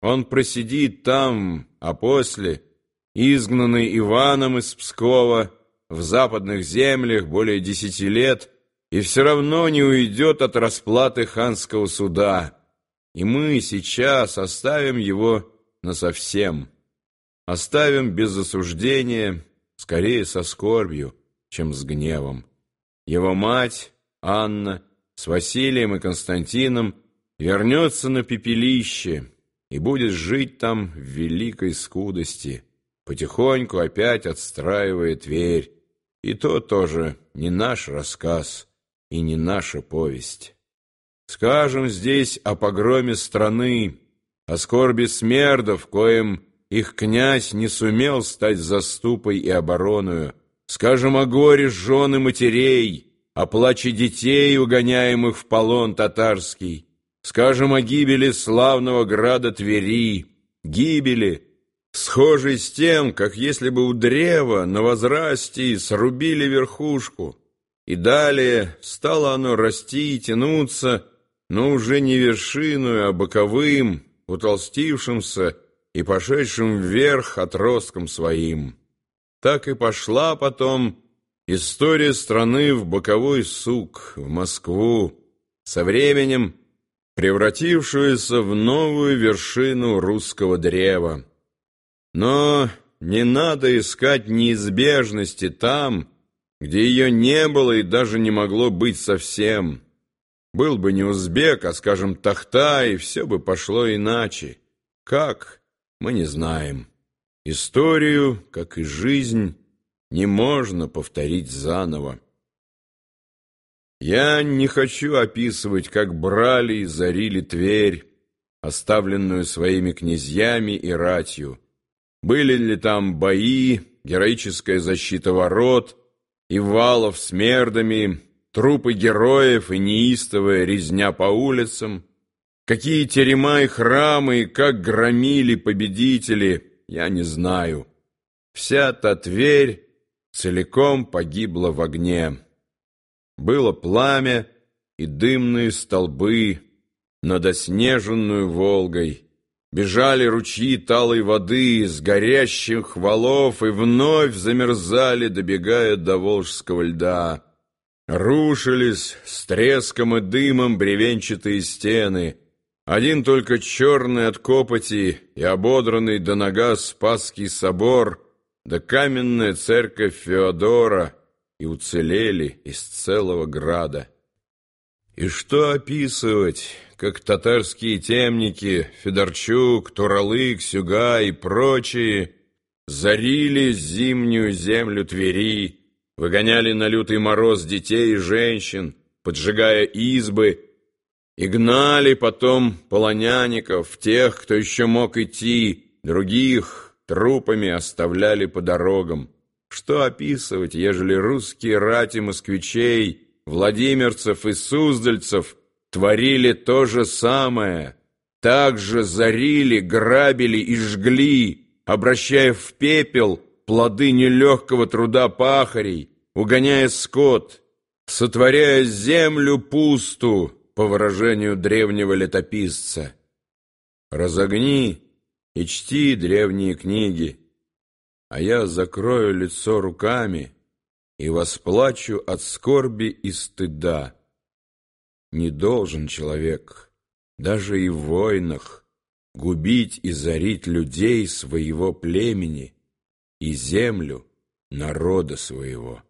Он просидит там, а после, изгнанный Иваном из Пскова, в западных землях более десяти лет, и все равно не уйдет от расплаты ханского суда. И мы сейчас оставим его насовсем. Оставим без осуждения, скорее со скорбью, чем с гневом. Его мать, Анна, с Василием и Константином вернется на пепелище и будет жить там в великой скудости, потихоньку опять отстраивая Тверь. И то тоже не наш рассказ и не наша повесть. Скажем здесь о погроме страны, о скорби смердов, коим их князь не сумел стать заступой и обороною, скажем о горе жен и матерей, о плаче детей, угоняемых в полон татарский, скажем о гибели славного града Твери, гибели, схожей с тем, как если бы у древа на возрасте срубили верхушку, и далее стало оно расти и тянуться, но уже не вершиную, а боковым, утолстившимся и пошедшим вверх отростком своим. Так и пошла потом история страны в боковой сук, в Москву, со временем превратившуюся в новую вершину русского древа. Но не надо искать неизбежности там, где ее не было и даже не могло быть совсем. Был бы не узбек, а, скажем, тахта, и все бы пошло иначе. Как, мы не знаем. Историю, как и жизнь, не можно повторить заново. Я не хочу описывать, как брали и зарили Тверь, оставленную своими князьями и ратью. Были ли там бои, героическая защита ворот, и валов с мердами, трупы героев и неистовая резня по улицам, какие терема и храмы, и как громили победители, я не знаю. Вся та Тверь целиком погибла в огне. Было пламя и дымные столбы над оснеженную Волгой. Бежали ручьи талой воды с горящих валов и вновь замерзали, добегая до волжского льда. Рушились с треском и дымом бревенчатые стены. Один только черный от копоти и ободранный до нога Спасский собор, да каменная церковь Феодора и уцелели из целого града. И что описывать, как татарские темники, Федорчук, Туралык, Сюга и прочие зарили зимнюю землю Твери, выгоняли на лютый мороз детей и женщин, поджигая избы, и гнали потом полонянников, тех, кто еще мог идти, других трупами оставляли по дорогам. Что описывать, ежели русские рати москвичей, владимирцев и суздальцев творили то же самое, так же зарили, грабили и жгли, обращая в пепел плоды нелегкого труда пахарей, угоняя скот, сотворяя землю пусту, по выражению древнего летописца. Разогни и чти древние книги, а я закрою лицо руками и восплачу от скорби и стыда. Не должен человек, даже и в войнах, губить и зарить людей своего племени, и землю народа своего.